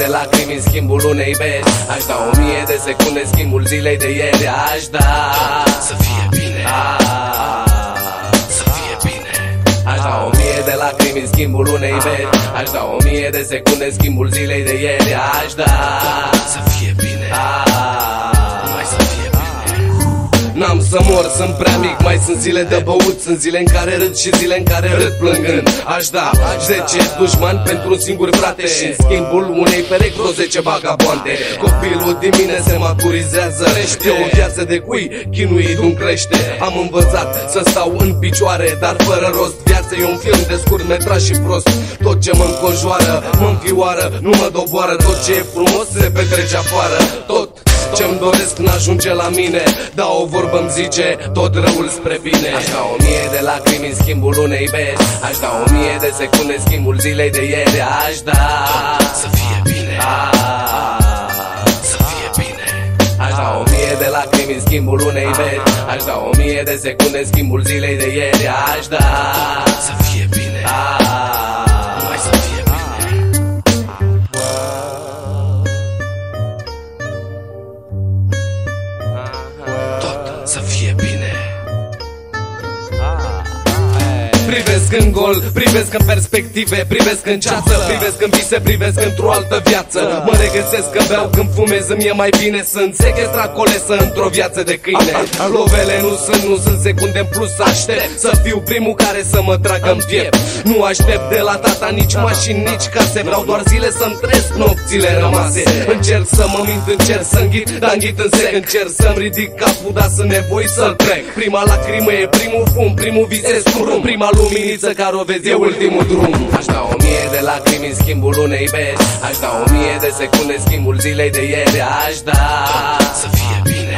de lacrimi în schimbul unei beri Aș da o mie de secunde schimbul zilei de ieri. Aș da. Să fie bine. Să fie bine. Aș da o mie de lacrimi în schimbul unei beri Aș da o mie de secunde schimbul zilei de ieri. Aș da să mor, sunt prea mic. Mai sunt zile de băut Sunt zile în care râd și zile în care râd plângând. Aș da 10 dușmani pentru un singur frate și în schimbul unei perechi vreo 10 vagabonde. Copilul din mine se maturizează E o viață de cui chinuit nu crește. Am învățat să stau în picioare Dar fără rost. Viața e un film de scurt metraj și prost. Tot ce mă înconjoară, mă înfioară Nu mă doboară, tot ce e frumos se petrece afară. Tot ce-mi doresc n-ajunge la mine. Da o vorbă îmi zice tot răul spre bine. Aș da o mie de lacrimi în schimbul unei beri Aș da o mie de secunde în schimbul zilei de ieri. Aș da. Să fie bine. Să fie bine. Aș da o mie de lacrimi în schimbul unei beri Aș da o mie de secunde în schimbul zilei de ieri. Aș da. Să fie bine Tot Privesc în gol, privesc în perspective Privesc în ceață, privesc în vise Privesc într-o altă viață. Mă regăsesc când beau, când fumez Îmi e mai bine Sunt sequestrat colesă într-o viață de câine. Lovele nu sunt, nu sunt secunde în plus Aștept să fiu primul care să mă tragă în piept. Nu aștept de la tata nici mașini, nici case Vreau doar zile să-mi trăiesc nopțile rămase. Încerc să mă mint, încerc să înghit Dar înghit în sec, încerc să-mi ridic capul Dar sunt nevoi să-l plec Prima lacrimă e primul fum, primul vis e scurum Prima luminiță care o vezi e ultimul drum. Aș da o mie de lacrimi în schimbul unei beri Aș da o mie de secunde în schimbul zilei de ieri. Aș da. Să fie bine.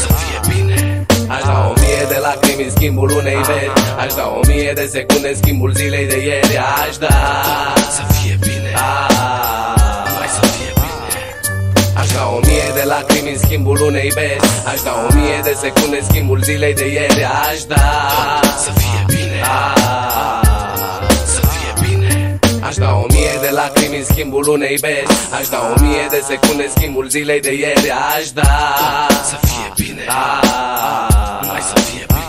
Să fie bine. Aș da o mie de lacrimi în schimbul unei beri Aș da o mie de secunde în schimbul zilei de ieri. Aș da lacrimi în schimbul unei beri Aș da o mie de secunde în schimbul zilei de ieri. Aș da. Să fie bine. Să fie bine. Aș da o mie de lacrimi în schimbul unei beri Aș da o mie de secunde în schimbul zilei de ieri. Aș da. Să fie bine. Mai să fie bine